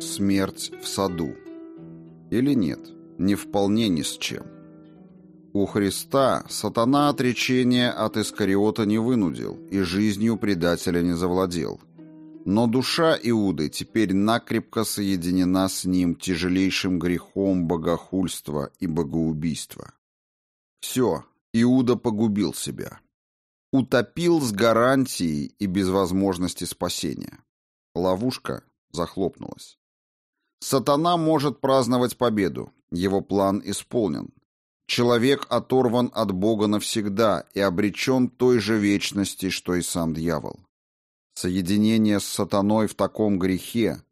Смерть в саду. Или нет, не вполне ни с чем. У Христа сатана отречения от Искариота не вынудил и жизнью предателя не завладел. Но душа Иуды теперь накрепко соединена с ним тяжелейшим грехом богохульства и богоубийства. Все, Иуда погубил себя. Утопил с гарантией и без возможности спасения. Ловушка захлопнулась. Сатана может праздновать победу. Его план исполнен. Человек оторван от Бога навсегда и обречен той же вечности, что и сам дьявол. Соединение с сатаной в таком грехе,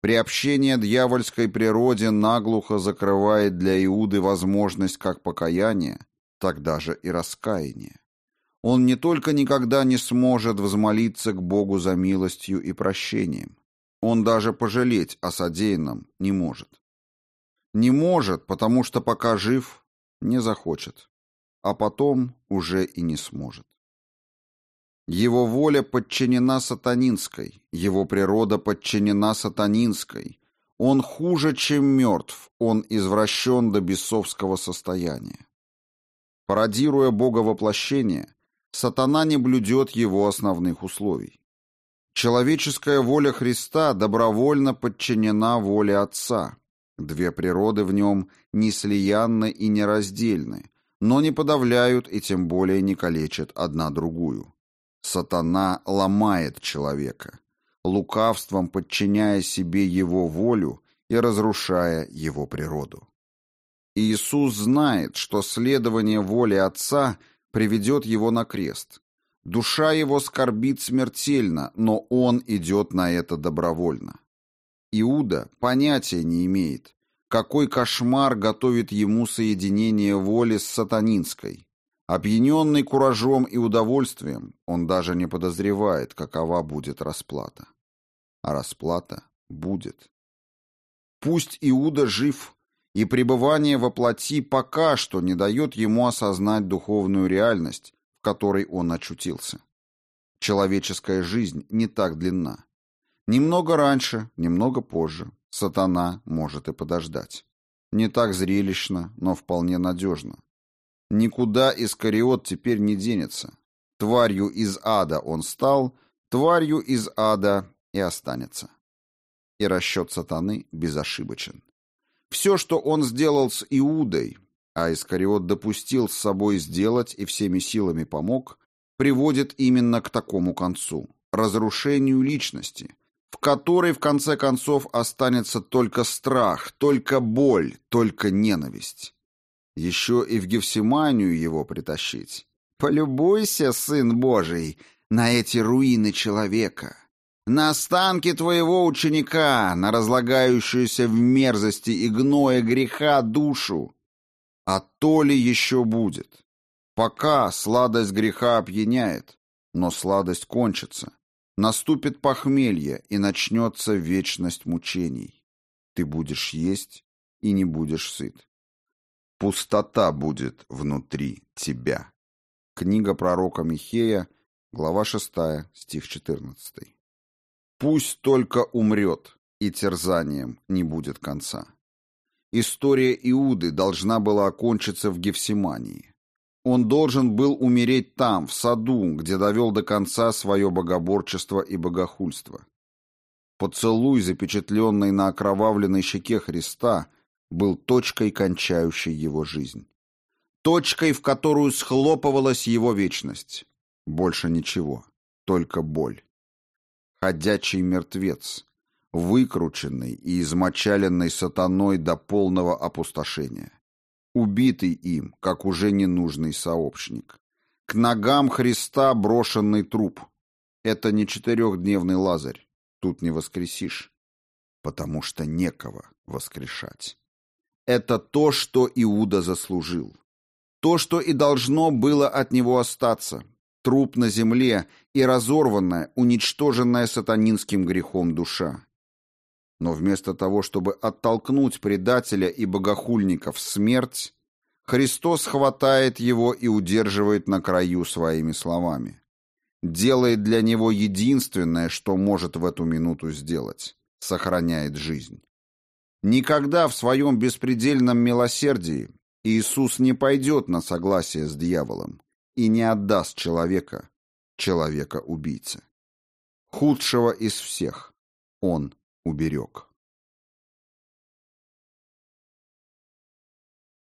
приобщение дьявольской природе наглухо закрывает для Иуды возможность как покаяния, так даже и раскаяния. Он не только никогда не сможет взмолиться к Богу за милостью и прощением, он даже пожалеть о содеянном не может. Не может, потому что пока жив, не захочет, а потом уже и не сможет. Его воля подчинена сатанинской, его природа подчинена сатанинской. Он хуже, чем мертв, он извращен до бесовского состояния. Пародируя Бога воплощения, сатана не блюдет его основных условий. Человеческая воля Христа добровольно подчинена воле Отца. Две природы в нем неслиянны и нераздельны, но не подавляют и тем более не калечат одна другую. Сатана ломает человека, лукавством подчиняя себе его волю и разрушая его природу. Иисус знает, что следование воле Отца приведет его на крест. Душа его скорбит смертельно, но он идет на это добровольно. Иуда понятия не имеет, какой кошмар готовит ему соединение воли с сатанинской, Опьяненный куражом и удовольствием, он даже не подозревает, какова будет расплата. А расплата будет. Пусть Иуда жив, и пребывание во плоти пока что не дает ему осознать духовную реальность, в которой он очутился. Человеческая жизнь не так длинна. Немного раньше, немного позже. Сатана может и подождать. Не так зрелищно, но вполне надежно. Никуда Искариот теперь не денется. Тварью из ада он стал, тварью из ада и останется. И расчет сатаны безошибочен. Все, что он сделал с Иудой, а Искариот допустил с собой сделать и всеми силами помог, приводит именно к такому концу – разрушению личности, в которой в конце концов останется только страх, только боль, только ненависть. Еще и в Гефсиманию его притащить. Полюбуйся, сын Божий, на эти руины человека, на останки твоего ученика, на разлагающуюся в мерзости и гное греха душу. А то ли еще будет. Пока сладость греха опьяняет, но сладость кончится. Наступит похмелье, и начнется вечность мучений. Ты будешь есть и не будешь сыт. Пустота будет внутри тебя. Книга пророка Михея, глава 6, стих 14. Пусть только умрет, и терзанием не будет конца. История Иуды должна была окончиться в Гефсимании. Он должен был умереть там, в саду, где довел до конца свое богоборчество и богохульство. Поцелуй, запечатленный на окровавленной щеке Христа – был точкой, кончающей его жизнь. Точкой, в которую схлопывалась его вечность. Больше ничего, только боль. Ходячий мертвец, выкрученный и измочаленный сатаной до полного опустошения. Убитый им, как уже ненужный сообщник. К ногам Христа брошенный труп. Это не четырехдневный лазарь, тут не воскресишь, потому что некого воскрешать. Это то, что Иуда заслужил. То, что и должно было от него остаться. Труп на земле и разорванная, уничтоженная сатанинским грехом душа. Но вместо того, чтобы оттолкнуть предателя и богохульников смерть, Христос хватает его и удерживает на краю своими словами. Делает для него единственное, что может в эту минуту сделать – сохраняет жизнь. Никогда в своем беспредельном милосердии Иисус не пойдет на согласие с дьяволом и не отдаст человека, человека-убийцы. Худшего из всех – он уберег.